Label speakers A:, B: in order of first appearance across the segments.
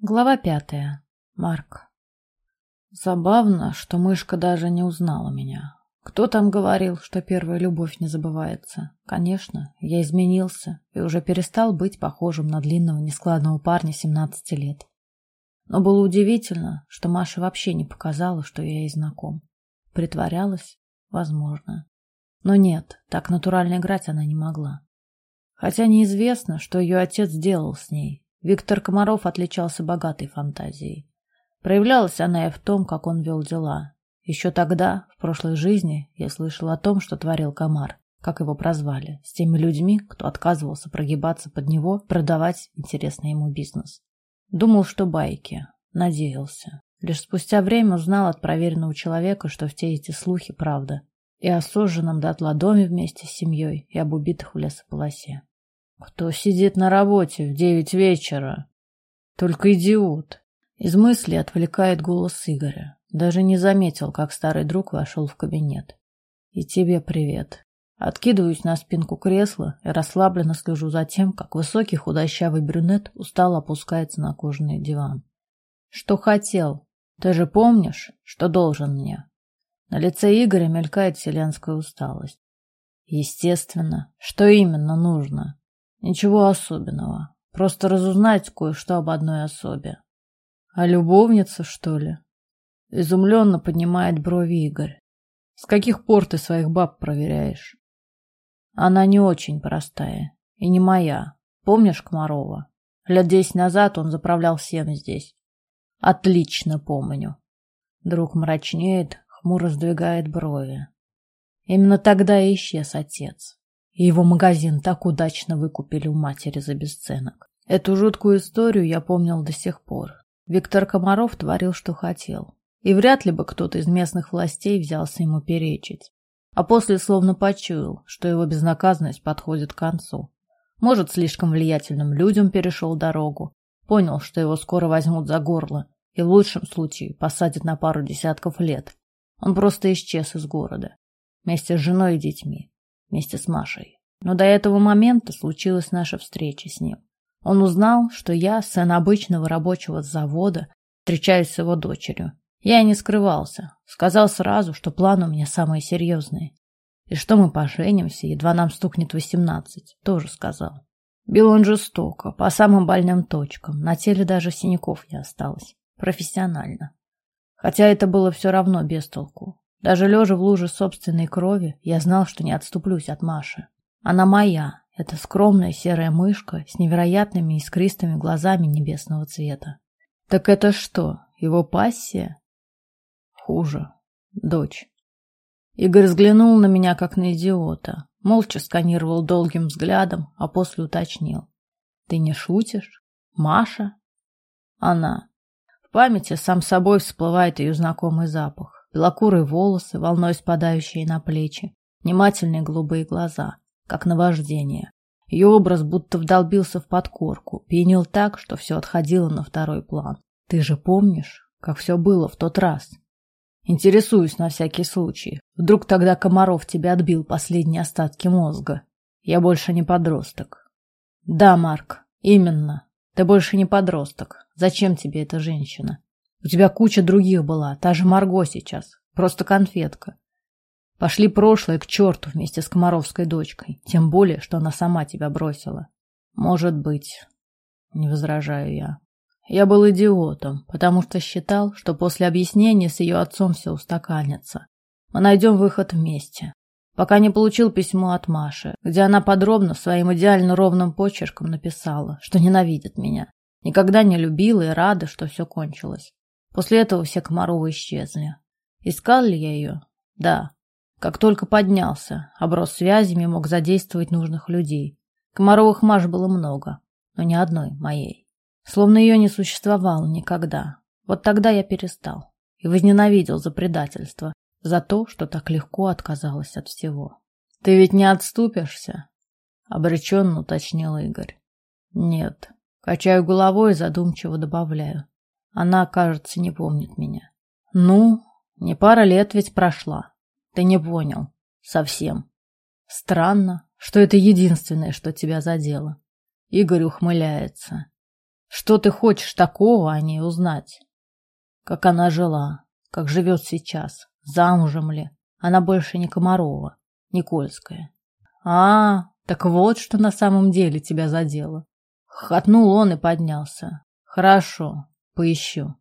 A: Глава пятая. Марк. Забавно, что мышка даже не узнала меня. Кто там говорил, что первая любовь не забывается? Конечно, я изменился и уже перестал быть похожим на длинного нескладного парня 17 лет. Но было удивительно, что Маша вообще не показала, что я ей знаком. Притворялась? Возможно. Но нет, так натурально играть она не могла. Хотя неизвестно, что ее отец сделал с ней, Виктор Комаров отличался богатой фантазией. Проявлялась она и в том, как он вел дела. Еще тогда, в прошлой жизни, я слышал о том, что творил Комар, как его прозвали, с теми людьми, кто отказывался прогибаться под него, продавать интересный ему бизнес. Думал, что байки. Надеялся. Лишь спустя время узнал от проверенного человека, что все эти слухи – правда. И о сожженном дотла доме вместе с семьей, и об убитых в лесополосе. Кто сидит на работе в девять вечера? Только идиот. Из мысли отвлекает голос Игоря. Даже не заметил, как старый друг вошел в кабинет. И тебе привет. Откидываюсь на спинку кресла и расслабленно слежу за тем, как высокий худощавый брюнет устало опускается на кожаный диван. Что хотел? Ты же помнишь, что должен мне? На лице Игоря мелькает вселенская усталость. Естественно. Что именно нужно? Ничего особенного. Просто разузнать кое-что об одной особе. А любовница, что ли? Изумленно поднимает брови Игорь. С каких пор ты своих баб проверяешь? Она не очень простая. И не моя. Помнишь Комарова? Лет десять назад он заправлял всем здесь. Отлично помню. Друг мрачнеет, хмуро сдвигает брови. Именно тогда и исчез отец и его магазин так удачно выкупили у матери за бесценок. Эту жуткую историю я помнил до сих пор. Виктор Комаров творил, что хотел. И вряд ли бы кто-то из местных властей взялся ему перечить. А после словно почуял, что его безнаказанность подходит к концу. Может, слишком влиятельным людям перешел дорогу, понял, что его скоро возьмут за горло и в лучшем случае посадят на пару десятков лет. Он просто исчез из города. Вместе с женой и детьми вместе с Машей. Но до этого момента случилась наша встреча с ним. Он узнал, что я, сын обычного рабочего завода, встречаюсь с его дочерью. Я не скрывался. Сказал сразу, что планы у меня самые серьезные. И что мы поженимся, едва нам стукнет восемнадцать. Тоже сказал. Бил он жестоко, по самым больным точкам. На теле даже синяков не осталось. Профессионально. Хотя это было все равно без толку. Даже лежа в луже собственной крови, я знал, что не отступлюсь от Маши. Она моя, эта скромная серая мышка с невероятными искристыми глазами небесного цвета. Так это что, его пассия? Хуже. Дочь. Игорь взглянул на меня, как на идиота. Молча сканировал долгим взглядом, а после уточнил. Ты не шутишь? Маша? Она. В памяти сам собой всплывает ее знакомый запах белокурые волосы, волной спадающие на плечи, внимательные голубые глаза, как наваждение. Ее образ будто вдолбился в подкорку, пьянил так, что все отходило на второй план. Ты же помнишь, как все было в тот раз? Интересуюсь на всякий случай. Вдруг тогда Комаров тебе отбил последние остатки мозга. Я больше не подросток. Да, Марк, именно. Ты больше не подросток. Зачем тебе эта женщина? У тебя куча других была, та же Марго сейчас. Просто конфетка. Пошли прошлое к черту вместе с Комаровской дочкой. Тем более, что она сама тебя бросила. Может быть. Не возражаю я. Я был идиотом, потому что считал, что после объяснения с ее отцом все устаканится. Мы найдем выход вместе. Пока не получил письмо от Маши, где она подробно своим идеально ровным почерком написала, что ненавидит меня. Никогда не любила и рада, что все кончилось. После этого все Комаровы исчезли. Искал ли я ее? Да. Как только поднялся, оброс связями, мог задействовать нужных людей. Комаровых Маш было много, но ни одной моей. Словно ее не существовало никогда. Вот тогда я перестал. И возненавидел за предательство, за то, что так легко отказалась от всего. «Ты ведь не отступишься?» — обреченно уточнил Игорь. «Нет». Качаю головой и задумчиво добавляю. Она, кажется, не помнит меня. Ну, не пара лет ведь прошла. Ты не понял. Совсем. Странно, что это единственное, что тебя задело. Игорь ухмыляется. Что ты хочешь такого о ней узнать? Как она жила, как живет сейчас, замужем ли? Она больше не Комарова, Никольская. А, так вот, что на самом деле тебя задело. Хотнул он и поднялся. Хорошо, поищу.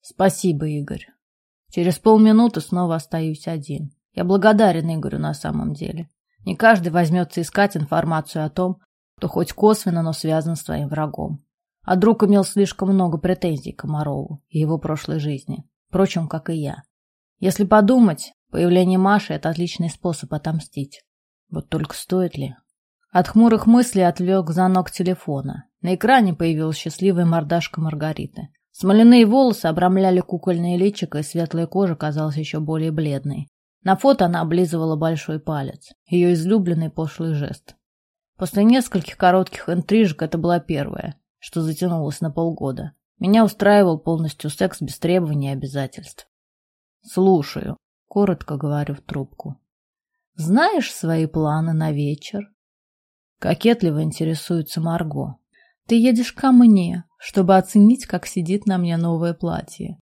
A: Спасибо, Игорь. Через полминуты снова остаюсь один. Я благодарен Игорю на самом деле. Не каждый возьмется искать информацию о том, кто хоть косвенно, но связан с твоим врагом. А друг имел слишком много претензий к Комарову и его прошлой жизни. Впрочем, как и я. Если подумать, появление Маши – это отличный способ отомстить. Вот только стоит ли? От хмурых мыслей отвлек звонок телефона. На экране появилась счастливая мордашка Маргариты. Смоляные волосы обрамляли кукольное личико, и светлая кожа казалась еще более бледной. На фото она облизывала большой палец. Ее излюбленный пошлый жест. После нескольких коротких интрижек это была первая, что затянулось на полгода. Меня устраивал полностью секс без требований и обязательств. «Слушаю», — коротко говорю в трубку. «Знаешь свои планы на вечер?» Кокетливо интересуется Марго. «Ты едешь ко мне, чтобы оценить, как сидит на мне новое платье».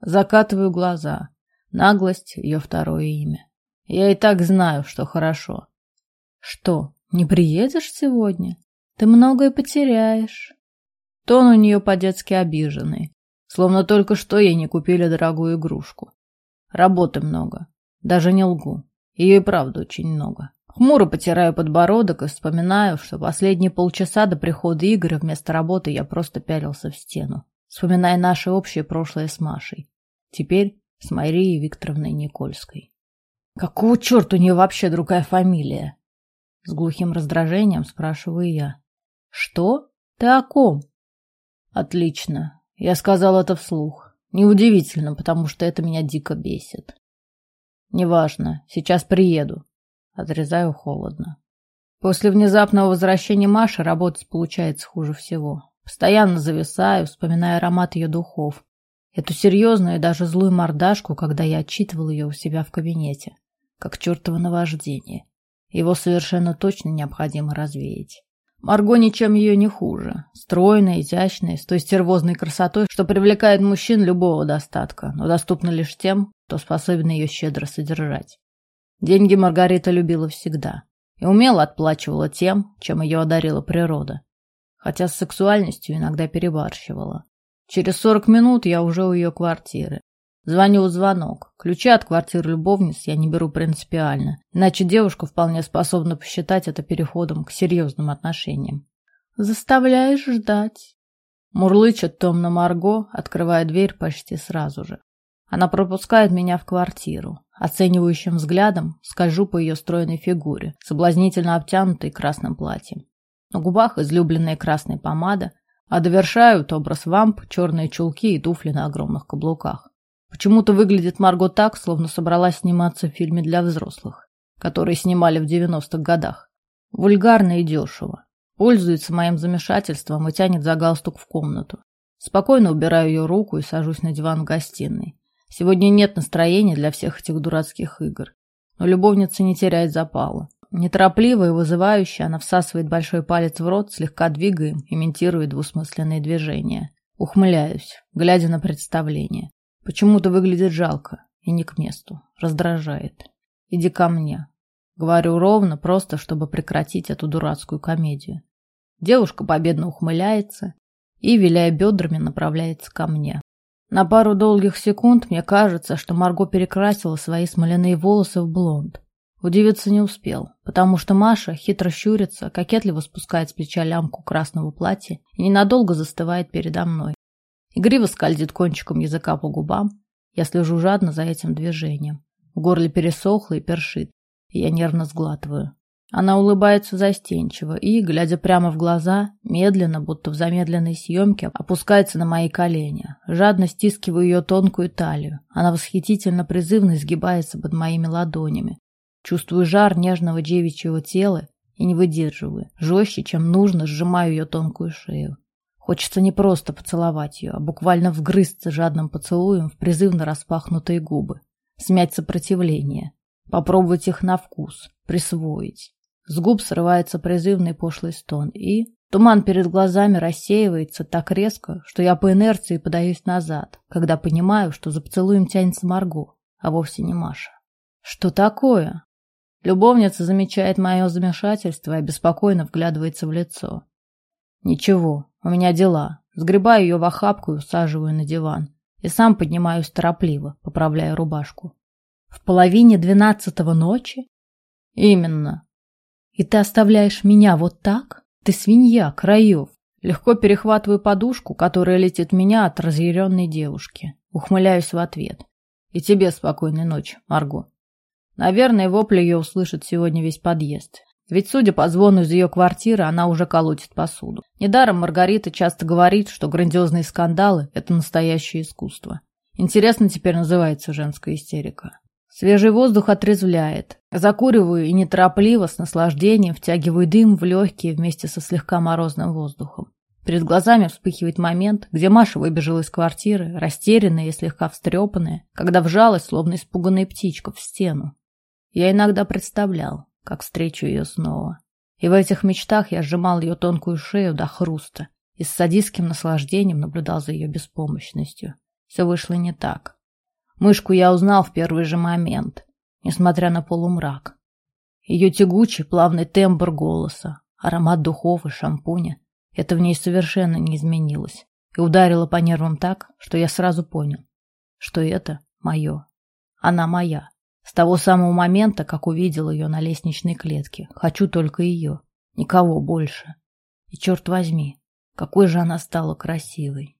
A: Закатываю глаза. Наглость — ее второе имя. Я и так знаю, что хорошо. Что, не приедешь сегодня? Ты многое потеряешь. Тон у нее по-детски обиженный, словно только что ей не купили дорогую игрушку. Работы много, даже не лгу. Ее и правда очень много. Хмуро потираю подбородок и вспоминаю, что последние полчаса до прихода Игоря вместо работы я просто пялился в стену, вспоминая наше общее прошлое с Машей. Теперь с Марией Викторовной Никольской. Какого черта у нее вообще другая фамилия? С глухим раздражением спрашиваю я. Что? Ты о ком? Отлично. Я сказал это вслух. Неудивительно, потому что это меня дико бесит. Неважно, сейчас приеду. Отрезаю холодно. После внезапного возвращения Маши работать получается хуже всего. Постоянно зависаю, вспоминая аромат ее духов, Эту серьезную и даже злую мордашку, когда я отчитывал ее у себя в кабинете, как чертово наваждение. Его совершенно точно необходимо развеять. Марго ничем ее не хуже. Стройная, изящная, с той стервозной красотой, что привлекает мужчин любого достатка, но доступна лишь тем, кто способен ее щедро содержать. Деньги Маргарита любила всегда и умело отплачивала тем, чем ее одарила природа. Хотя с сексуальностью иногда перебарщивала. Через сорок минут я уже у ее квартиры. Звоню в звонок. Ключи от квартиры любовниц я не беру принципиально, иначе девушка вполне способна посчитать это переходом к серьезным отношениям. «Заставляешь ждать», — мурлычет томно Марго, открывая дверь почти сразу же. Она пропускает меня в квартиру. Оценивающим взглядом скольжу по ее стройной фигуре, соблазнительно обтянутой красным платьем. На губах излюбленная красная помада, а довершают образ вамп черные чулки и туфли на огромных каблуках. Почему-то выглядит Марго так, словно собралась сниматься в фильме для взрослых, который снимали в 90-х годах. Вульгарно и дешево. Пользуется моим замешательством и тянет за галстук в комнату. Спокойно убираю ее руку и сажусь на диван в гостиной. Сегодня нет настроения для всех этих дурацких игр. Но любовница не теряет запала. Неторопливо и вызывающе она всасывает большой палец в рот, слегка двигая им, имитируя двусмысленные движения. Ухмыляюсь, глядя на представление. Почему-то выглядит жалко и не к месту. Раздражает. Иди ко мне. Говорю ровно, просто чтобы прекратить эту дурацкую комедию. Девушка победно ухмыляется и, виляя бедрами, направляется ко мне. На пару долгих секунд мне кажется, что Марго перекрасила свои смоляные волосы в блонд. Удивиться не успел, потому что Маша хитро щурится, кокетливо спускает с плеча лямку красного платья и ненадолго застывает передо мной. Игриво скользит кончиком языка по губам. Я слежу жадно за этим движением. В горле пересохло и першит, и я нервно сглатываю. Она улыбается застенчиво и, глядя прямо в глаза, медленно, будто в замедленной съемке, опускается на мои колени. Жадно стискиваю ее тонкую талию. Она восхитительно призывно изгибается под моими ладонями, Чувствую жар нежного девичьего тела и не выдерживаю. Жестче, чем нужно, сжимаю ее тонкую шею. Хочется не просто поцеловать ее, а буквально вгрызться жадным поцелуем в призывно распахнутые губы. Смять сопротивление. Попробовать их на вкус. Присвоить. С губ срывается призывный пошлый стон и, Туман перед глазами рассеивается так резко, что я по инерции подаюсь назад, когда понимаю, что за поцелуем тянется Марго, а вовсе не Маша. Что такое? Любовница замечает мое замешательство и беспокойно вглядывается в лицо. Ничего, у меня дела. Сгребаю ее в охапку и усаживаю на диван. И сам поднимаюсь торопливо, поправляя рубашку. В половине двенадцатого ночи? Именно. И ты оставляешь меня вот так? Ты свинья, краев. Легко перехватываю подушку, которая летит меня от разъяренной девушки. Ухмыляюсь в ответ. И тебе спокойной ночи, Марго. Наверное, вопли ее услышит сегодня весь подъезд. Ведь, судя по звону из ее квартиры, она уже колотит посуду. Недаром Маргарита часто говорит, что грандиозные скандалы – это настоящее искусство. Интересно теперь называется женская истерика. Свежий воздух отрезвляет. Закуриваю и неторопливо, с наслаждением, втягиваю дым в легкие вместе со слегка морозным воздухом. Перед глазами вспыхивает момент, где Маша выбежала из квартиры, растерянная и слегка встрепанная, когда вжалась, словно испуганная птичка, в стену. Я иногда представлял, как встречу ее снова. И в этих мечтах я сжимал ее тонкую шею до хруста и с садистским наслаждением наблюдал за ее беспомощностью. Все вышло не так. Мышку я узнал в первый же момент, несмотря на полумрак. Ее тягучий, плавный тембр голоса, аромат духов и шампуня — это в ней совершенно не изменилось и ударило по нервам так, что я сразу понял, что это мое. Она моя. С того самого момента, как увидел ее на лестничной клетке. Хочу только ее. Никого больше. И черт возьми, какой же она стала красивой.